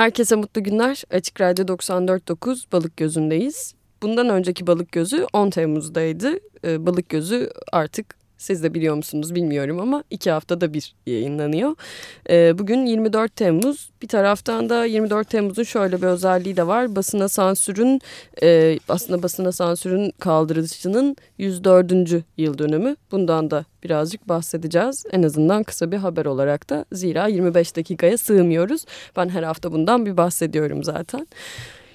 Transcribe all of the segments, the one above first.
Herkese mutlu günler. Açık Radyo 94.9 Balık Gözü'ndeyiz. Bundan önceki Balık Gözü 10 Temmuz'daydı. Ee, Balık Gözü artık siz de biliyor musunuz bilmiyorum ama iki haftada bir yayınlanıyor. Ee, bugün 24 Temmuz. Bir taraftan da 24 Temmuz'un şöyle bir özelliği de var. Basına sansürün e, aslında basına sansürün kaldırılışının 104. yıl dönümü. Bundan da birazcık bahsedeceğiz. En azından kısa bir haber olarak da. Zira 25 dakikaya sığmıyoruz. Ben her hafta bundan bir bahsediyorum zaten.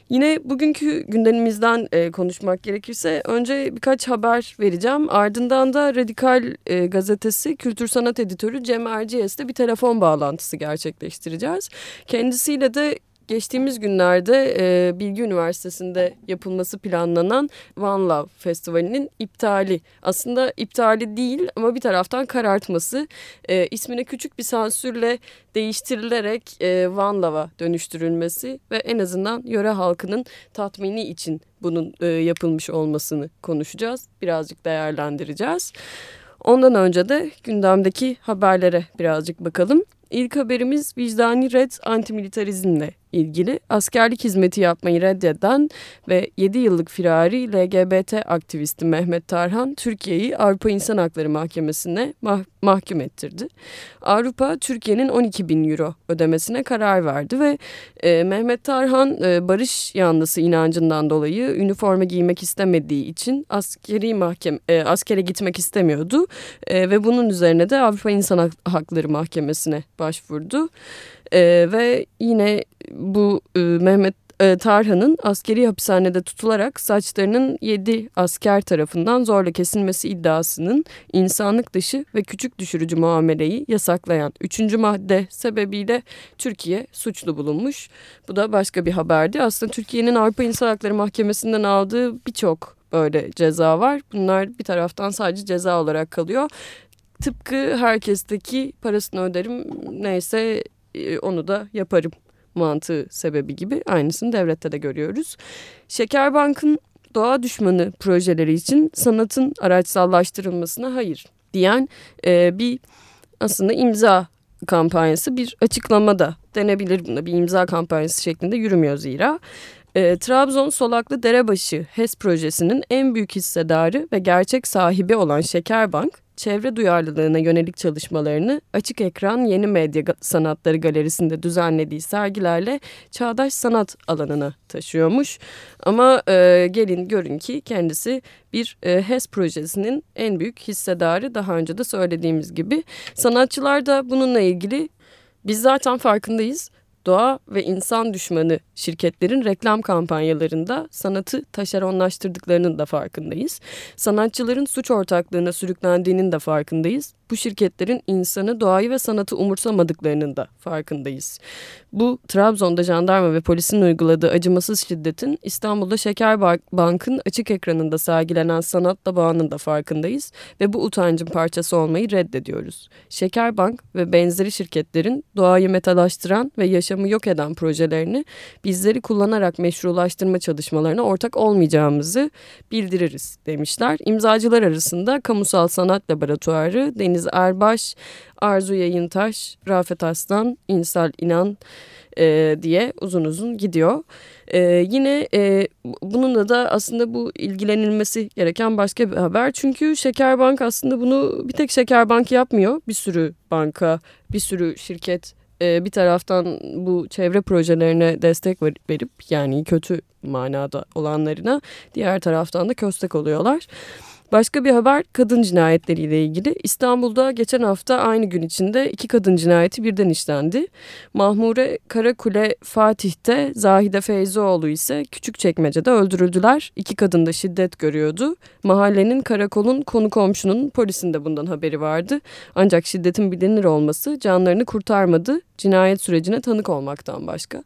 Yine bugünkü gündemimizden e, konuşmak gerekirse önce birkaç haber vereceğim. Ardından da Radikal e, gazetesi kültür sanat editörü Cem Erciyes'le bir telefon bağlantısı gerçekleştireceğiz. Kendisiyle de geçtiğimiz günlerde e, Bilgi Üniversitesi'nde yapılması planlanan One Love Festivali'nin iptali. Aslında iptali değil ama bir taraftan karartması. E, ismini küçük bir sansürle değiştirilerek e, One Love'a dönüştürülmesi ve en azından yöre halkının tatmini için bunun e, yapılmış olmasını konuşacağız. Birazcık değerlendireceğiz. Ondan önce de gündemdeki haberlere birazcık bakalım. İlk haberimiz vicdani red antimilitarizmle ilgili askerlik hizmeti yapmayı reddeden ve 7 yıllık firari LGBT aktivisti Mehmet Tarhan Türkiye'yi Avrupa İnsan Hakları Mahkemesi'ne mah mahkum ettirdi. Avrupa Türkiye'nin 12 bin euro ödemesine karar verdi ve e, Mehmet Tarhan e, barış yanlısı inancından dolayı üniforma giymek istemediği için askeri mahkeme e, askere gitmek istemiyordu e, ve bunun üzerine de Avrupa İnsan Hakları Mahkemesi'ne başvurdu. E, ve yine bu e, Mehmet e, Tarhan'ın askeri hapishanede tutularak saçlarının 7 asker tarafından zorla kesilmesi iddiasının insanlık dışı ve küçük düşürücü muameleyi yasaklayan 3. madde sebebiyle Türkiye suçlu bulunmuş. Bu da başka bir haberdi. Aslında Türkiye'nin Avrupa İnsan Hakları Mahkemesi'nden aldığı birçok böyle ceza var. Bunlar bir taraftan sadece ceza olarak kalıyor. Tıpkı herkesteki parasını öderim neyse e, onu da yaparım mantığı sebebi gibi aynısını devlette de görüyoruz. Şekerbank'ın doğa düşmanı projeleri için sanatın araçsallaştırılmasına hayır diyen e, bir aslında imza kampanyası bir açıklama da denebilir buna bir imza kampanyası şeklinde yürümüyor zira. E, Trabzon Solaklı Derebaşı HES projesinin en büyük hissedarı ve gerçek sahibi olan Şekerbank çevre duyarlılığına yönelik çalışmalarını Açık Ekran Yeni Medya Sanatları Galerisi'nde düzenlediği sergilerle çağdaş sanat alanına taşıyormuş. Ama e, gelin görün ki kendisi bir e, HES projesinin en büyük hissedarı daha önce de söylediğimiz gibi. Sanatçılar da bununla ilgili biz zaten farkındayız doğa ve insan düşmanı şirketlerin reklam kampanyalarında sanatı taşeronlaştırdıklarının da farkındayız. Sanatçıların suç ortaklığına sürüklendiğinin de farkındayız. Bu şirketlerin insanı, doğayı ve sanatı umursamadıklarının da farkındayız. Bu Trabzon'da jandarma ve polisin uyguladığı acımasız şiddetin İstanbul'da Şeker Bank'ın açık ekranında sergilenen sanatla bağının da farkındayız ve bu utancın parçası olmayı reddediyoruz. Şeker Bank ve benzeri şirketlerin doğayı metalaştıran ve yaşamı yok eden projelerini bizleri kullanarak meşrulaştırma çalışmalarına ortak olmayacağımızı bildiririz demişler. İmzacılar arasında Kamusal Sanat Laboratuvarı, Deniz Erbaş, Arzu Yayıntaş, Rafet Aslan, İnsal İnan e, diye uzun uzun gidiyor. E, yine e, bununla da aslında bu ilgilenilmesi gereken başka bir haber. Çünkü Şekerbank aslında bunu bir tek Şekerbank yapmıyor. Bir sürü banka, bir sürü şirket e, bir taraftan bu çevre projelerine destek verip yani kötü manada olanlarına diğer taraftan da köstek oluyorlar. Başka bir haber kadın cinayetleriyle ilgili. İstanbul'da geçen hafta aynı gün içinde iki kadın cinayeti birden işlendi. Mahmure Karakule Fatih'te, Zahide Feyzoğlu ise Küçükçekmece'de öldürüldüler. İki kadın da şiddet görüyordu. Mahallenin, karakolun, konu komşunun, polisin de bundan haberi vardı. Ancak şiddetin bilinir olması canlarını kurtarmadı. Cinayet sürecine tanık olmaktan başka.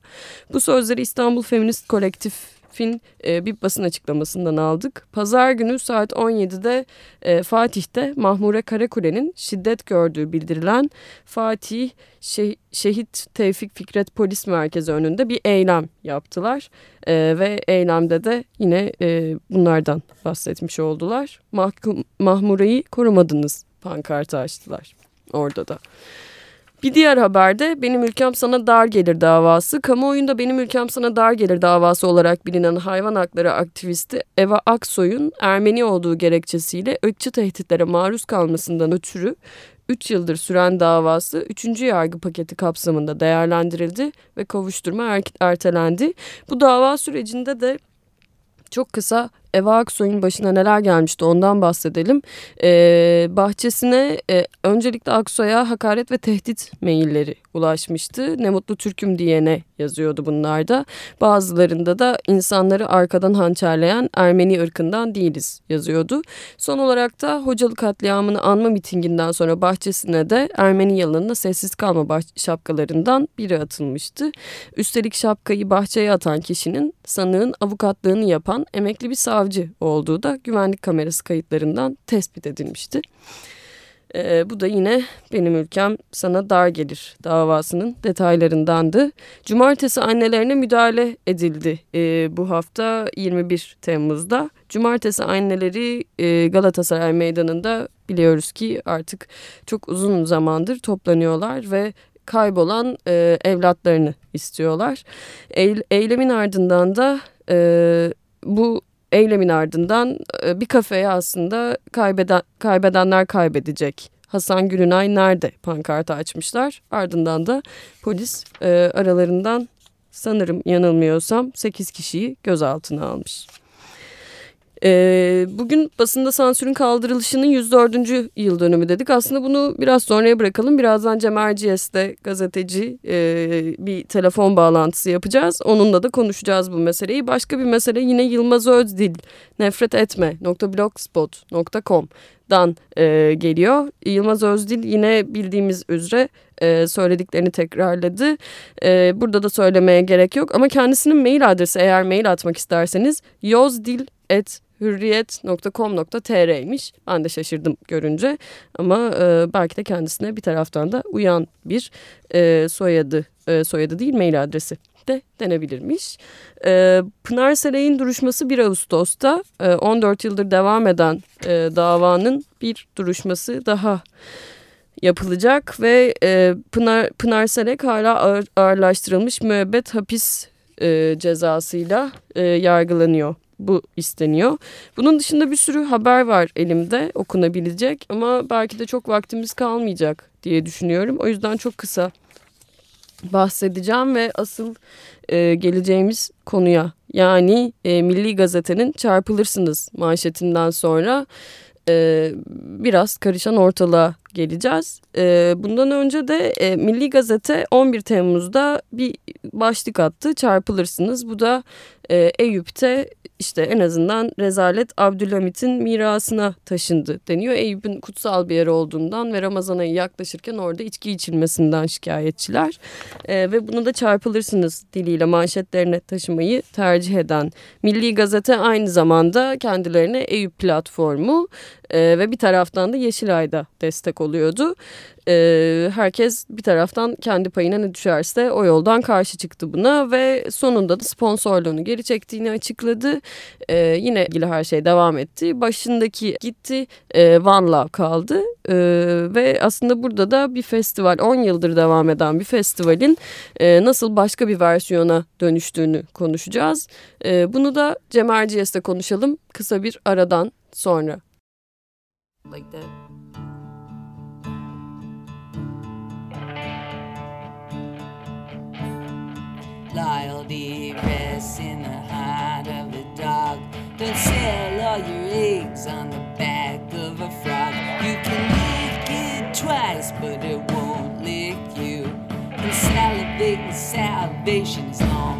Bu sözleri İstanbul Feminist Kolektif Fin e, bir basın açıklamasından aldık. Pazar günü saat 17'de e, Fatih'te Mahmure Karakule'nin şiddet gördüğü bildirilen Fatih Şeh Şehit Tevfik Fikret Polis Merkezi önünde bir eylem yaptılar. E, ve eylemde de yine e, bunlardan bahsetmiş oldular. Mahmure'yi korumadınız pankartı açtılar orada da. Bir diğer haberde benim ülkem sana dar gelir davası. Kamuoyunda benim ülkem sana dar gelir davası olarak bilinen hayvan hakları aktivisti Eva Aksoy'un Ermeni olduğu gerekçesiyle ırkçı tehditlere maruz kalmasından ötürü 3 yıldır süren davası 3. yargı paketi kapsamında değerlendirildi ve kovuşturma er ertelendi. Bu dava sürecinde de çok kısa Eva Aksoy'un başına neler gelmişti ondan bahsedelim. Ee, bahçesine e, öncelikle Aksoy'a hakaret ve tehdit mailleri ulaşmıştı. Ne mutlu Türk'üm diyene yazıyordu bunlarda. Bazılarında da insanları arkadan hançerleyen Ermeni ırkından değiliz yazıyordu. Son olarak da hocalık katliamını anma mitinginden sonra bahçesine de Ermeni yalanına sessiz kalma şapkalarından biri atılmıştı. Üstelik şapkayı bahçeye atan kişinin sanığın avukatlığını yapan emekli bir savcı olduğu da güvenlik kamerası kayıtlarından tespit edilmişti. E, bu da yine benim ülkem sana dar gelir davasının detaylarındandı. Cumartesi annelerine müdahale edildi e, bu hafta 21 Temmuz'da. Cumartesi anneleri e, Galatasaray Meydanı'nda biliyoruz ki artık çok uzun zamandır toplanıyorlar ve kaybolan e, evlatlarını istiyorlar. Eylemin ardından da e, bu eylemin ardından e, bir kafeye aslında kaybeden kaybedenler kaybedecek. Hasan Gülünay nerede pankartı açmışlar. Ardından da polis e, aralarından sanırım yanılmıyorsam 8 kişiyi gözaltına almış. E, bugün basında sansürün kaldırılışının 104. yıl dönümü dedik. Aslında bunu biraz sonraya bırakalım. Birazdan Cem Erciyes'te gazeteci e, bir telefon bağlantısı yapacağız. Onunla da konuşacağız bu meseleyi. Başka bir mesele yine Yılmaz Özdil nefret etme dan e, geliyor. Yılmaz Özdil yine bildiğimiz üzere e, söylediklerini tekrarladı. E, burada da söylemeye gerek yok ama kendisinin mail adresi eğer mail atmak isterseniz yozdil@ hürriyet.com.tr'ymiş. Ben de şaşırdım görünce ama e, belki de kendisine bir taraftan da uyan bir e, soyadı, e, soyadı değil mail adresi de denebilirmiş. E, Pınar Saray'ın duruşması 1 Ağustos'ta e, 14 yıldır devam eden e, davanın bir duruşması daha yapılacak ve e, Pınar, Pınar Selek hala ağır, ağırlaştırılmış müebbet hapis e, cezasıyla e, yargılanıyor bu isteniyor. Bunun dışında bir sürü haber var elimde okunabilecek ama belki de çok vaktimiz kalmayacak diye düşünüyorum. O yüzden çok kısa bahsedeceğim ve asıl e, geleceğimiz konuya yani e, Milli Gazete'nin çarpılırsınız manşetinden sonra e, biraz karışan ortalığa geleceğiz. E, bundan önce de e, Milli Gazete 11 Temmuz'da bir başlık attı çarpılırsınız. Bu da e, Eyüp'te işte en azından rezalet Abdülhamit'in mirasına taşındı deniyor. Eyüp'ün kutsal bir yer olduğundan ve Ramazan ayı yaklaşırken orada içki içilmesinden şikayetçiler. E, ve bunu da çarpılırsınız diliyle manşetlerine taşımayı tercih eden Milli Gazete aynı zamanda kendilerine Eyüp platformu e, ve bir taraftan da Yeşilay'da destek oluyordu. E, herkes bir taraftan kendi payına ne düşerse o yoldan karşı çıktı buna ve sonunda da sponsorluğunu geri çektiğini açıkladı. E, yine ilgili her şey devam etti. Başındaki gitti, e, One Love kaldı e, ve aslında burada da bir festival 10 yıldır devam eden bir festivalin e, nasıl başka bir versiyona dönüştüğünü konuşacağız. E, bunu da Cem Erciyes'te konuşalım kısa bir aradan sonra. Like that. Loyalty in the heart of the dog. Don't sell all your eggs on the back of a frog. You can lick it twice, but it won't lick you. And salivate and salvation's long, long,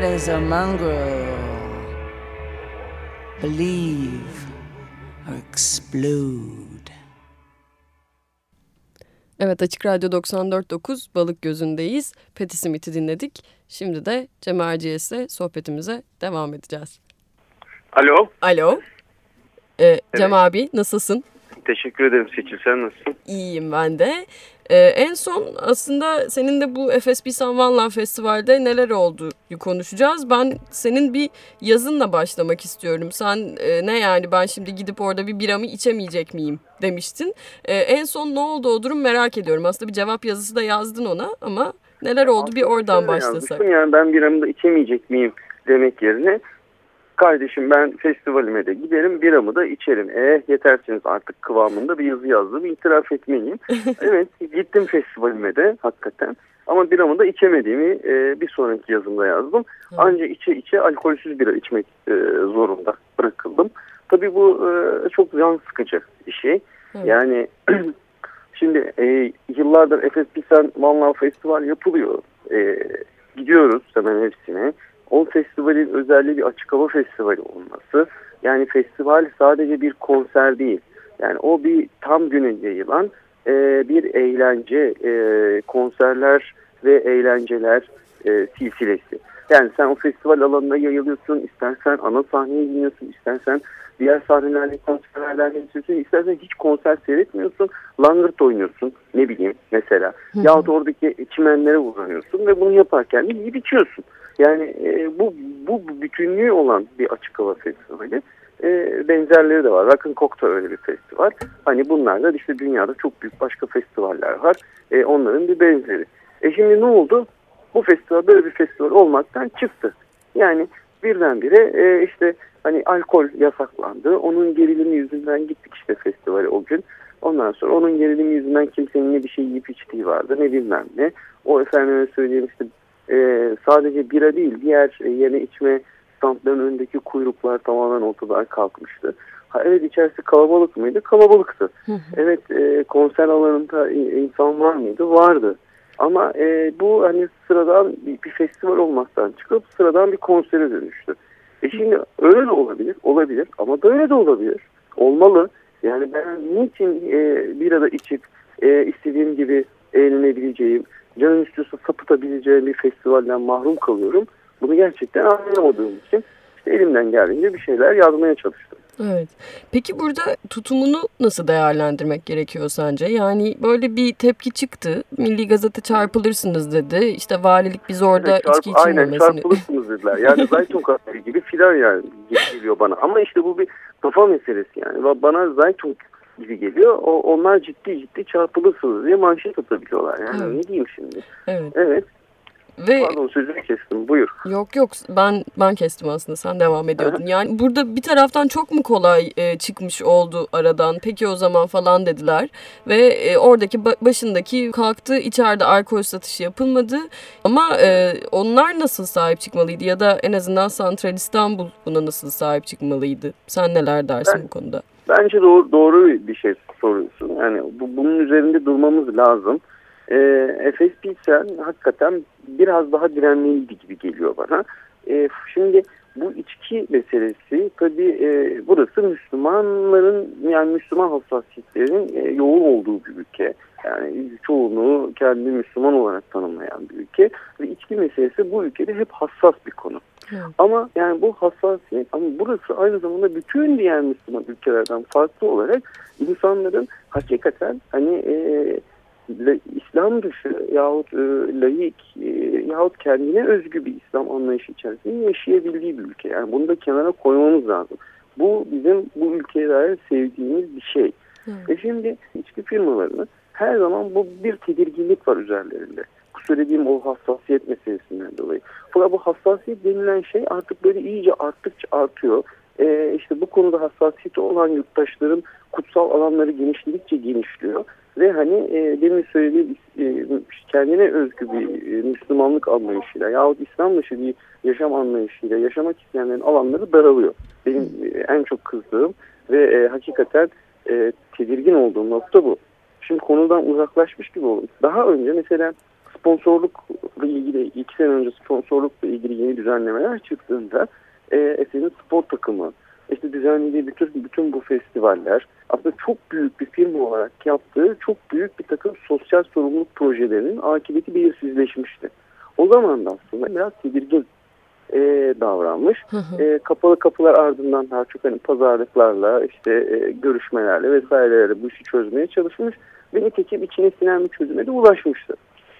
night as a mongrel. Believe or explode. Evet Açık Radyo 94.9 Balık Gözü'ndeyiz. Patti Smith'i dinledik. Şimdi de Cem Erciyes'le sohbetimize devam edeceğiz. Alo. Alo. Ee, Cem abi nasılsın? Teşekkür ederim Seçil. Sen nasılsın? İyiyim ben de. Ee, en son aslında senin de bu FSB San Vanlan Festival'de neler oldu konuşacağız. Ben senin bir yazınla başlamak istiyorum. Sen e, ne yani ben şimdi gidip orada bir biramı içemeyecek miyim demiştin. E, en son ne oldu o durum merak ediyorum. Aslında bir cevap yazısı da yazdın ona ama neler oldu bir oradan başlasak. Yani ben biramı da içemeyecek miyim demek yerine kardeşim ben festivalime de giderim biramı da içerim. E yetersiniz artık kıvamında bir yazı yazdım itiraf etmeliyim. evet gittim festivalime de hakikaten ama biramı da içemediğimi e, bir sonraki yazımda yazdım. Ancak içe içe alkolsüz bira içmek e, zorunda bırakıldım. Tabii bu e, çok can sıkıcı bir şey. Yani şimdi e, yıllardır Efes Pilsen Love Festival yapılıyor. E, gidiyoruz hemen hepsine. O festivalin özelliği bir açık hava festivali olması. Yani festival sadece bir konser değil. Yani o bir tam güne yayılan e, bir eğlence, e, konserler ve eğlenceler e, silsilesi. Yani sen o festival alanına yayılıyorsun, istersen ana sahneye iniyorsun, istersen diğer sahnelerde konserlerden geçiyorsun, istersen hiç konser seyretmiyorsun, langırt oynuyorsun ne bileyim mesela. Yahut oradaki çimenlere uzanıyorsun ve bunu yaparken de yiyip içiyorsun. Yani e, bu, bu bütünlüğü olan bir açık hava festivali. E, benzerleri de var. Rock'n Coke da öyle bir festival. Hani bunlar da işte dünyada çok büyük başka festivaller var. E, onların bir benzeri. E şimdi ne oldu? Bu festival böyle bir festival olmaktan çıktı. Yani birdenbire e, işte hani alkol yasaklandı. Onun gerilimi yüzünden gittik işte festivale o gün. Ondan sonra onun gerilimi yüzünden kimsenin ne bir şey yiyip içtiği vardı ne bilmem ne. O efendime söyleyeyim işte e, sadece bira değil diğer e, yeme içme standların önündeki kuyruklar tamamen ortadan kalkmıştı. Ha, evet içerisi kalabalık mıydı? Kalabalıktı. Evet e, konser alanında insan var mıydı? Vardı. Ama e, bu hani sıradan bir, bir festival olmaktan çıkıp sıradan bir konsere dönüştü. E şimdi öyle de olabilir, olabilir ama böyle de olabilir. Olmalı. Yani ben niçin e, bir arada içip e, istediğim gibi eğlenebileceğim, canım istiyorsa sapıtabileceğim bir festivalden mahrum kalıyorum. Bunu gerçekten anlayamadığım için işte elimden geldiğince bir şeyler yazmaya çalıştım. Evet. Peki burada tutumunu nasıl değerlendirmek gerekiyor sence? Yani böyle bir tepki çıktı. Milli Gazete çarpılırsınız dedi. İşte valilik biz orada evet, çarp, içki içilmemesini... Aynen çarpılırsınız dediler. Yani Zaytun kafiri gibi filan yani geliyor bana. Ama işte bu bir kafa meselesi yani. Bana Zaytun gibi geliyor. O, onlar ciddi ciddi çarpılırsınız diye manşet atabiliyorlar. Yani evet. ne diyeyim şimdi? Evet. Evet. Ve Pardon sözünü kestim buyur. Yok yok ben ben kestim aslında sen devam ediyordun. yani burada bir taraftan çok mu kolay e, çıkmış oldu aradan peki o zaman falan dediler. Ve e, oradaki başındaki kalktı içeride alkol satışı yapılmadı. Ama e, onlar nasıl sahip çıkmalıydı ya da en azından Santral İstanbul buna nasıl sahip çıkmalıydı? Sen neler dersin ben, bu konuda? Bence doğru, doğru bir şey soruyorsun. Yani bu, bunun üzerinde durmamız lazım. E, Efes Pilsen hakikaten biraz daha direnmeliydi gibi geliyor bana. E, şimdi bu içki meselesi tabii e, burası Müslümanların yani Müslüman hassasiyetlerin e, yoğun olduğu bir ülke. Yani çoğunluğu kendi Müslüman olarak tanımlayan bir ülke ve içki meselesi bu ülkede hep hassas bir konu. Evet. Ama yani bu hassasiyet ama burası aynı zamanda bütün diğer Müslüman ülkelerden farklı olarak insanların hakikaten hani e, İslam dışı yahut e, laik e, yahut kendine özgü bir İslam anlayışı içerisinde yaşayabildiği bir ülke. Yani bunu da kenara koymamız lazım. Bu bizim bu ülkeye dair sevdiğimiz bir şey. Hı. E şimdi içki firmalarının her zaman bu bir tedirginlik var üzerlerinde. Bu söylediğim o hassasiyet meselesinden dolayı. Fakat bu hassasiyet denilen şey artık böyle iyice arttıkça artıyor. Ee, işte bu konuda hassasiyeti olan yurttaşların kutsal alanları genişledikçe genişliyor ve hani e, demin söylediğim e, kendine özgü bir e, Müslümanlık anlayışıyla yahut İslam dışı bir yaşam anlayışıyla yaşamak isteyenlerin alanları daralıyor. Benim e, en çok kızdığım ve e, hakikaten e, tedirgin olduğum nokta bu. Şimdi konudan uzaklaşmış gibi oldum. Daha önce mesela sponsorlukla ilgili iki sene önce sponsorlukla ilgili yeni düzenlemeler çıktığında e, Efe'nin spor takımı, işte düzenlediği bütün, bütün bu festivaller aslında çok büyük bir firma olarak yaptığı çok büyük bir takım sosyal sorumluluk projelerinin akıbeti belirsizleşmişti. O zaman da aslında biraz tedirgin e, davranmış. E, kapalı kapılar ardından daha çok hani pazarlıklarla işte e, görüşmelerle vesairelerle bu işi çözmeye çalışmış ve nitekim içine sinen bir çözüme de ulaşmıştı.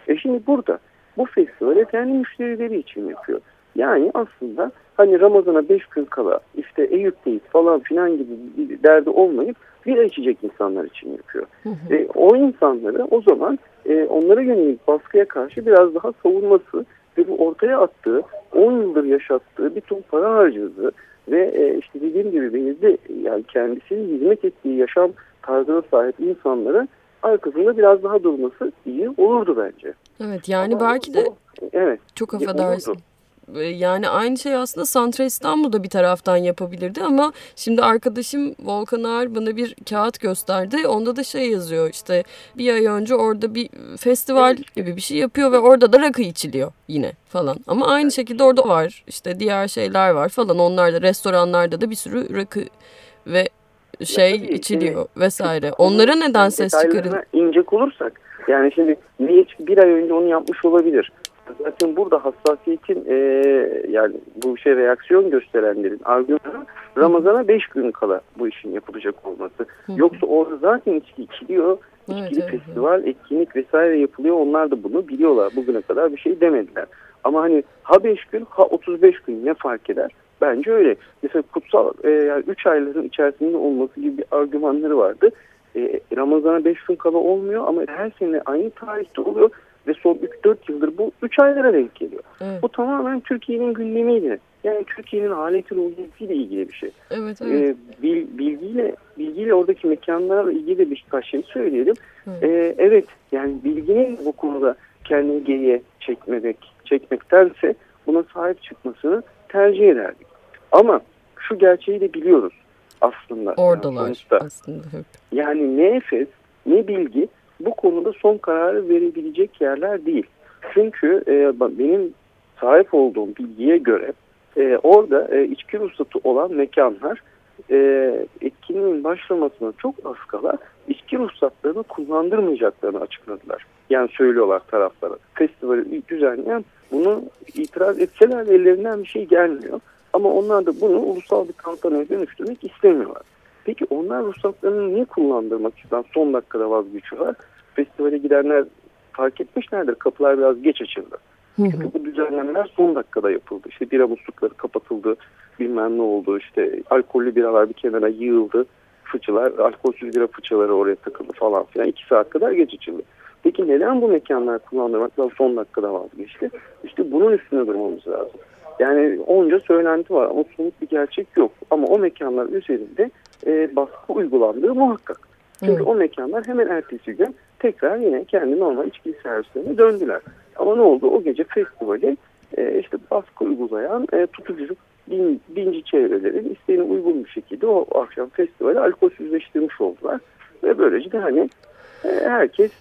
E şimdi burada bu festivali kendi müşterileri için yapıyor. Yani aslında hani Ramazan'a 5 gün kala işte Eyüp'teyiz falan filan gibi bir derdi olmayıp bir içecek insanlar için yapıyor. Hı hı. E, o insanları o zaman e, onlara yönelik baskıya karşı biraz daha savunması ve bu ortaya attığı 10 yıldır yaşattığı bir ton para harcadığı ve e, işte dediğim gibi Deniz'de yani kendisinin hizmet ettiği yaşam tarzına sahip insanlara arkasında biraz daha durması iyi olurdu bence. Evet yani Ama belki de o, evet, çok affedersin. Ee, yani aynı şey aslında Santra İstanbul'da bir taraftan yapabilirdi ama şimdi arkadaşım Volkan Ağar bana bir kağıt gösterdi. Onda da şey yazıyor işte bir ay önce orada bir festival gibi bir şey yapıyor ve orada da rakı içiliyor yine falan. Ama aynı şekilde orada var işte diğer şeyler var falan onlarda restoranlarda da bir sürü rakı ve şey ya içiliyor vesaire. Onlara neden ses çıkarın? inecek olursak yani şimdi niye bir ay önce onu yapmış olabilir? Zaten burada hassasiyetin e, yani bu şey reaksiyon gösterenlerin argümanı Ramazan'a 5 gün kala bu işin yapılacak olması. Hı. Yoksa orada zaten içki içiliyor. İçkili evet, festival, evet. etkinlik vesaire yapılıyor. Onlar da bunu biliyorlar. Bugüne kadar bir şey demediler. Ama hani ha 5 gün ha 35 gün ne fark eder? Bence öyle. Mesela kutsal e, yani 3 ayların içerisinde olması gibi bir argümanları vardı. E, Ramazan'a 5 gün kala olmuyor ama her sene aynı tarihte oluyor ve son 3-4 yıldır bu 3 aylara denk geliyor. Evet. Bu tamamen Türkiye'nin gündemiyle yani Türkiye'nin aleti ruhiyetiyle ilgili bir şey. Evet, evet. Ee, bil, bilgiyle bilgiyle oradaki mekanlarla ilgili de birkaç şey söyleyelim. Evet. Ee, evet yani bilginin bu konuda kendini geriye çekmek, çekmektense buna sahip çıkmasını tercih ederdik. Ama şu gerçeği de biliyoruz aslında. Oradalar yani aslında hep. Yani ne Efes ne bilgi bu konuda son kararı verebilecek yerler değil. Çünkü e, benim sahip olduğum bilgiye göre e, orada e, içki ruhsatı olan mekanlar e, etkinliğin başlamasına çok az kala içki ruhsatlarını kullandırmayacaklarını açıkladılar. Yani söylüyorlar taraflara. Festivali düzenleyen bunu itiraz etseler ellerinden bir şey gelmiyor. Ama onlar da bunu ulusal bir kampanyaya dönüştürmek istemiyorlar. Peki onlar ruhsatlarını niye kullandırmak için son dakikada vazgeçiyorlar? Festivale gidenler fark etmişlerdir. Kapılar biraz geç açıldı. Çünkü bu düzenlemeler son dakikada yapıldı. İşte bira muslukları kapatıldı, bilmem ne oldu. İşte alkollü biralar bir kenara yığıldı. Fıçılar, alkolsüz bira fıçıları oraya takıldı falan filan. iki saat kadar geç açıldı. Peki neden bu mekanlar kullandırmaktan son dakikada vazgeçti? İşte bunun üstüne durmamız lazım. Yani onca söylenti var ama somut bir gerçek yok. Ama o mekanlar üzerinde e, baskı uygulandığı muhakkak. Çünkü evet. o mekanlar hemen ertesi gün tekrar yine kendi normal içki servislerine döndüler. Ama ne oldu? O gece festivali e, işte baskı uygulayan e, tutucu din, dinci çevrelerin isteğine uygun bir şekilde o akşam festivali alkolsüzleştirmiş oldular. Ve böylece de hani e, herkes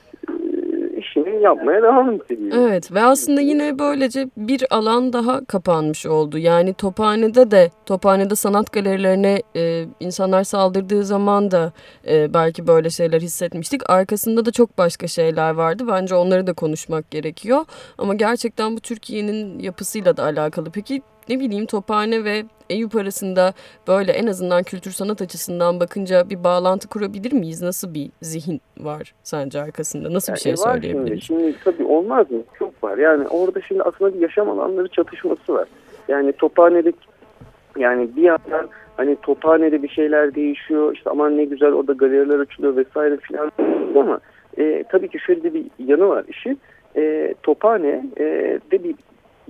işini yapmaya devam ediyor. Evet ve aslında yine böylece bir alan daha kapanmış oldu. Yani Tophane'de de Tophane'de sanat galerilerine e, insanlar saldırdığı zaman da e, belki böyle şeyler hissetmiştik. Arkasında da çok başka şeyler vardı. Bence onları da konuşmak gerekiyor. Ama gerçekten bu Türkiye'nin yapısıyla da alakalı. Peki ne bileyim Tophane ve Eyüp arasında böyle en azından kültür sanat açısından bakınca bir bağlantı kurabilir miyiz? Nasıl bir zihin var sence arkasında? Nasıl bir şey yani söyleyebiliriz? Şimdi, şimdi tabii olmaz mı? Çok var. Yani orada şimdi aslında bir yaşam alanları çatışması var. Yani Tophane'de yani bir yandan hani Tophane'de bir şeyler değişiyor. İşte aman ne güzel orada galeriler açılıyor vesaire filan ama e, tabii ki şöyle bir yanı var işin. E, Tophane e, de bir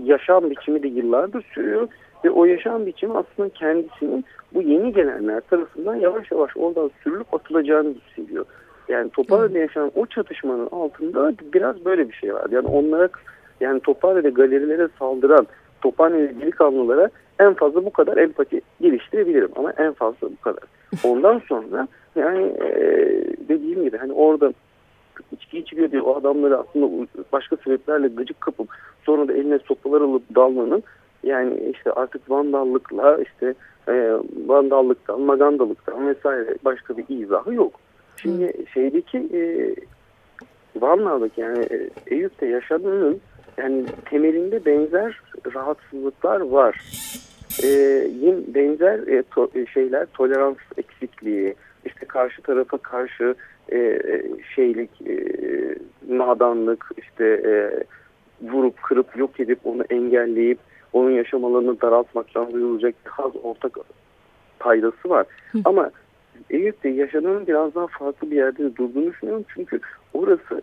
yaşam biçimi de yıllardır sürüyor ve o yaşam biçimi aslında kendisinin bu yeni gelenler tarafından yavaş yavaş oradan sürülüp atılacağını hissediyor. Yani Tophane'de yaşanan o çatışmanın altında biraz böyle bir şey var. Yani onlara yani Tophane'de galerilere saldıran Tophane'de delikanlılara en fazla bu kadar empati geliştirebilirim ama en fazla bu kadar. Ondan sonra yani e, dediğim gibi hani orada içki içiliyor diye o adamları aslında başka sebeplerle gıcık kapıp sonra da eline sopalar alıp dalmanın yani işte artık vandallıkla işte e, vandallıktan, magandalıktan vesaire başka bir izahı yok. Şimdi şeydeki e, Van'daki yani e, Eyüp'te yaşadığının yani temelinde benzer rahatsızlıklar var. E, yine benzer e, to, e, şeyler tolerans eksikliği, işte karşı tarafa karşı e, e şeylik, e, nadanlık, işte e, vurup kırıp yok edip onu engelleyip onun yaşam alanını daraltmaktan duyulacak az ortak paydası var. Hı. Ama Eyüp'te yaşadığının biraz daha farklı bir yerde durduğunu düşünüyorum. Çünkü orası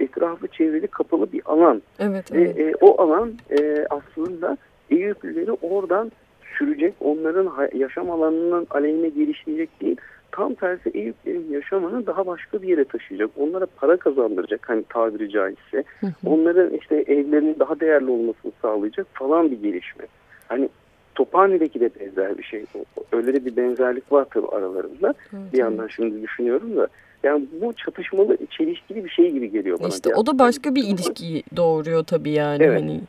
etrafı çevrili kapalı bir alan. Evet, evet. Ve e, o alan e, aslında Eyüplüleri oradan sürecek, onların yaşam alanının aleyhine geliştirecek değil. Tam tersi Eyüplerin yaşamını daha başka bir yere taşıyacak. Onlara para kazandıracak hani tabiri caizse. Onların işte evlerinin daha değerli olmasını sağlayacak falan bir gelişme. Hani Tophane'deki de benzer bir şey. Öyle de bir benzerlik var tabii aralarında. Evet, bir yandan şimdi düşünüyorum da. Yani bu çatışmalı, çelişkili bir şey gibi geliyor bana. İşte o da başka bir ilişki doğuruyor tabii yani. Evet. Hani.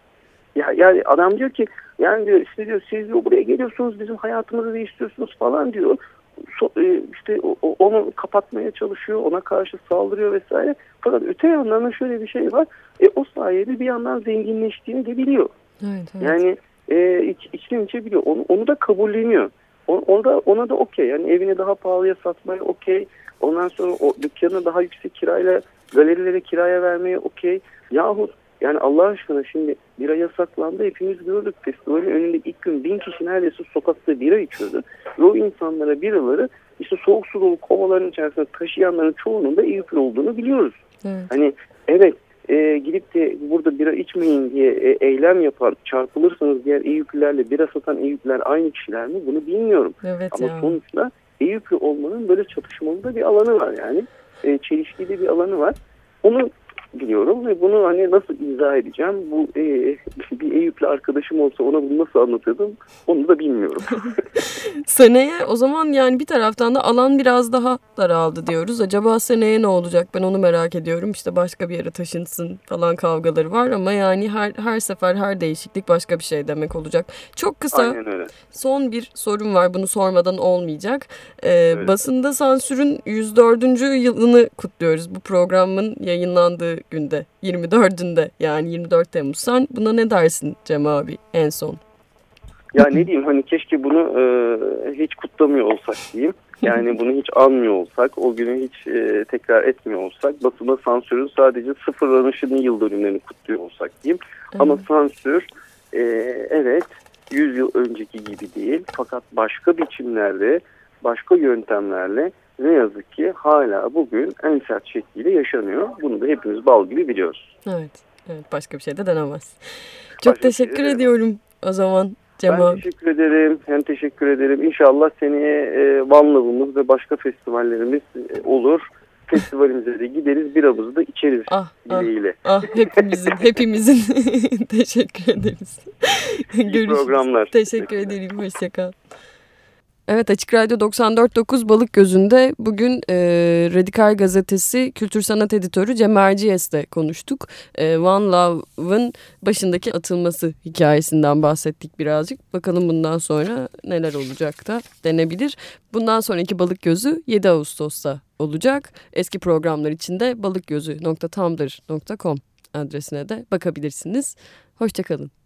Ya, yani adam diyor ki yani diyor işte diyor siz diyor buraya geliyorsunuz bizim hayatımızı değiştiriyorsunuz falan diyor. So, e, işte onu kapatmaya çalışıyor, ona karşı saldırıyor vesaire. Fakat öte yandan da şöyle bir şey var. E, o sayede bir yandan zenginleştiğini de biliyor. Evet, evet. Yani e, iç, içten içe biliyor. Onu, onu da kabulleniyor. Onu da, ona da okey. Yani evini daha pahalıya satmaya okey. Ondan sonra o dükkanı daha yüksek kirayla galerilere kiraya vermeye okey. Yahut yani Allah aşkına şimdi bira yasaklandı. Hepimiz gördük. Festivalin önünde ilk gün bin kişi neredeyse sokakta bira içiyordu. Ve o insanlara biraları işte soğuk su dolu kovaların içerisinde taşıyanların çoğunun da Eyüplü olduğunu biliyoruz. Evet. Hani evet e, gidip de burada bira içmeyin diye e, eylem yapan, çarpılırsanız diğer Eyüplülerle bira satan Eyüplüler aynı kişiler mi bunu bilmiyorum. Evet Ama ya. sonuçta Eyüplü olmanın böyle çatışmalı da bir alanı var yani. E, çelişkili bir alanı var. Onu biliyorum ve bunu hani nasıl izah edeceğim? Bu e, bir Eyüplü arkadaşım olsa ona bunu nasıl anlatırdım? Onu da bilmiyorum. seneye o zaman yani bir taraftan da alan biraz daha daraldı diyoruz. Acaba seneye ne olacak? Ben onu merak ediyorum. İşte başka bir yere taşınsın falan kavgaları var ama yani her her sefer her değişiklik başka bir şey demek olacak. Çok kısa son bir sorum var. Bunu sormadan olmayacak. Ee, evet. Basında sansürün 104. yılını kutluyoruz. Bu programın yayınlandığı günde 24'ünde yani 24 Temmuz. Sen buna ne dersin Cem abi en son? Ya ne diyeyim hani keşke bunu e, hiç kutlamıyor olsak diyeyim. Yani bunu hiç anmıyor olsak, o günü hiç e, tekrar etmiyor olsak, basına sansürün sadece sıfırlanışının yıl dönümlerini kutluyor olsak diyeyim. Evet. Ama sansür e, evet 100 yıl önceki gibi değil fakat başka biçimlerde, başka yöntemlerle ne yazık ki hala bugün en sert şekliyle yaşanıyor. Bunu da hepimiz bal gibi biliyoruz. Evet. Evet başka bir şey de denemez. Çok başka teşekkür şey ediyorum o zaman Cem Ben teşekkür ederim. Hem teşekkür ederim. İnşallah seneye e, Van Love'ımız ve başka festivallerimiz e, olur. Festivalimize de gideriz biramızı da içeriz ah, ah dileğiyle. Ah, ah hepimizin hepimizin teşekkür ederiz. Görüşürüz. programlar. Teşekkür ederim. Hoşçakal. Evet Açık Radyo 94.9 Balık Gözü'nde bugün e, Radikal Gazetesi Kültür Sanat Editörü Cem Erciyes'le konuştuk. E, One Love'ın başındaki atılması hikayesinden bahsettik birazcık. Bakalım bundan sonra neler olacak da denebilir. Bundan sonraki Balık Gözü 7 Ağustos'ta olacak. Eski programlar için de balıkgözü.tumblr.com adresine de bakabilirsiniz. Hoşçakalın.